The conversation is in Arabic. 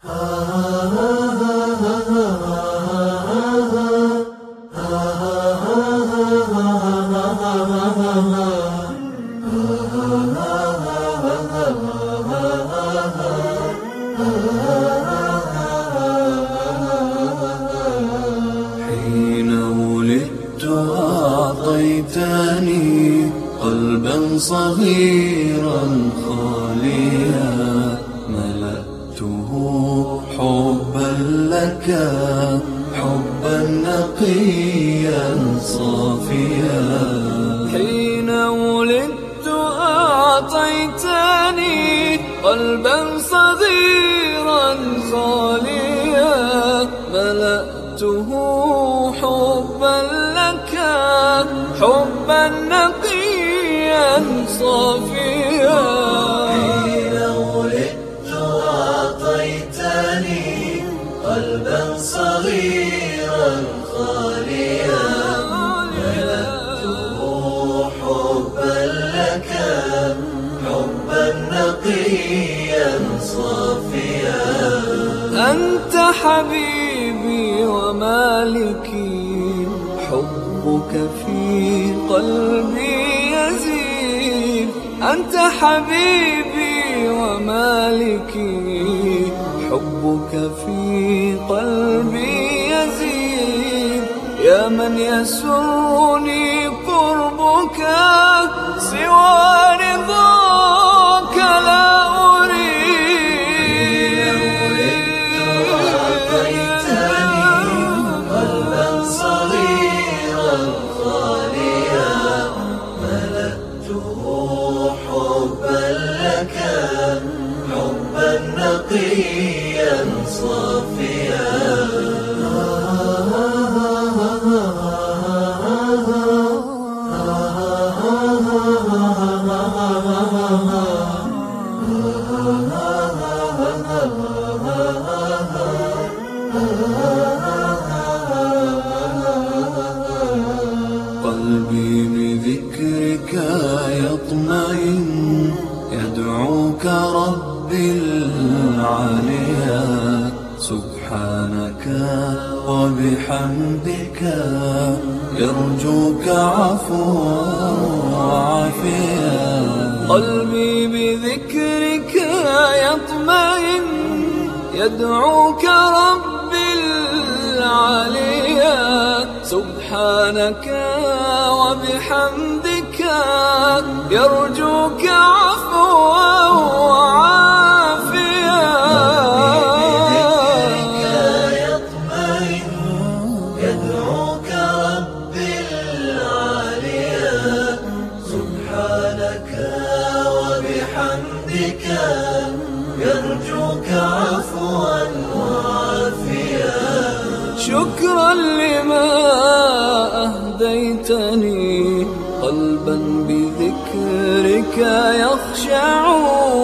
حين ولدت أعطيتني قلبا صغيرا خاليا. لك حبا نقيا صافيا. حين ولدت أعطيتني قلبا صغيرا خاليا ملأته حبا لك حبا نقيا صافيا. صافيا أنت حبيبي ومالكي حبك في قلبي يزيد. أنت حبيبي ومالكي حبك في قلبي يزيد. يا من يسرني لك حبا نقيا صافيا. قلبي بذكرك يطمئن. يدعوك ربي العليا سبحانك وبحمدك يرجوك عفوا وعافيا قلبي بذكرك يطمئن يدعوك ربي العليا سبحانك وبحمدك يرجوك عفوا يرجوك عفوا وعافيا شكرا لما أهديتني قلبا بذكرك يخشع